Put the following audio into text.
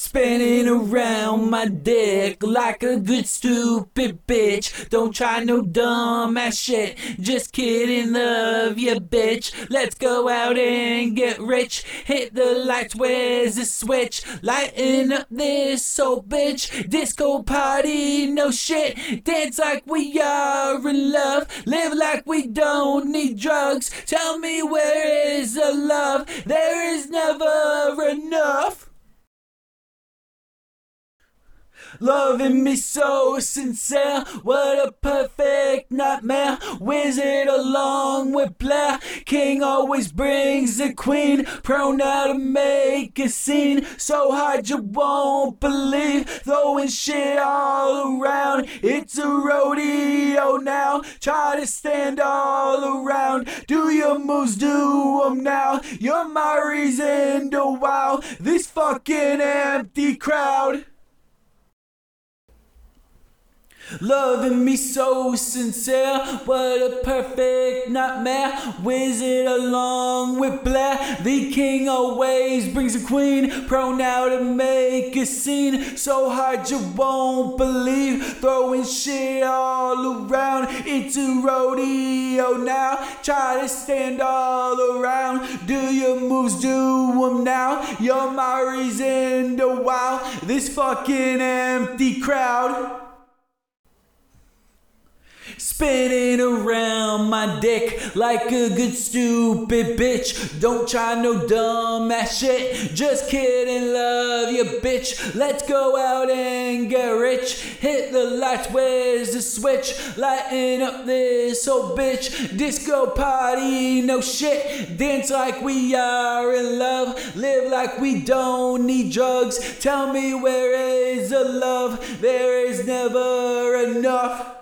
Spinning around my dick like a good stupid bitch. Don't try no dumb ass shit. Just kidding, love ya, bitch. Let's go out and get rich. Hit the lights, where's the switch? Lighten up this so bitch. Disco party, no shit. Dance like we are in love. Live like we don't need drugs. Tell me where is the love? There Loving me so sincere, what a perfect nightmare. Wizard along with Blair, King always brings the queen. Prone to make a scene, so hard you won't believe. Throwing shit all around, it's a rodeo now. Try to stand all around, do your moves, do them now. You're my reason to wow this fucking empty crowd. Loving me so sincere, what a perfect nightmare. Wizard along with Blair, the king always brings a queen. Prone now to make a scene, so hard you won't believe. Throwing shit all around, it's a rodeo now. Try to stand all around, do your moves, do them now. You're my reason to wow this fucking empty crowd. Spinning around my dick like a good stupid bitch. Don't try no dumb ass shit. Just kidding, love you, bitch. Let's go out and get rich. Hit the lights, where's the switch? Lighten up this old bitch. Disco party, no shit. Dance like we are in love. Live like we don't need drugs. Tell me where is the love? There is never enough.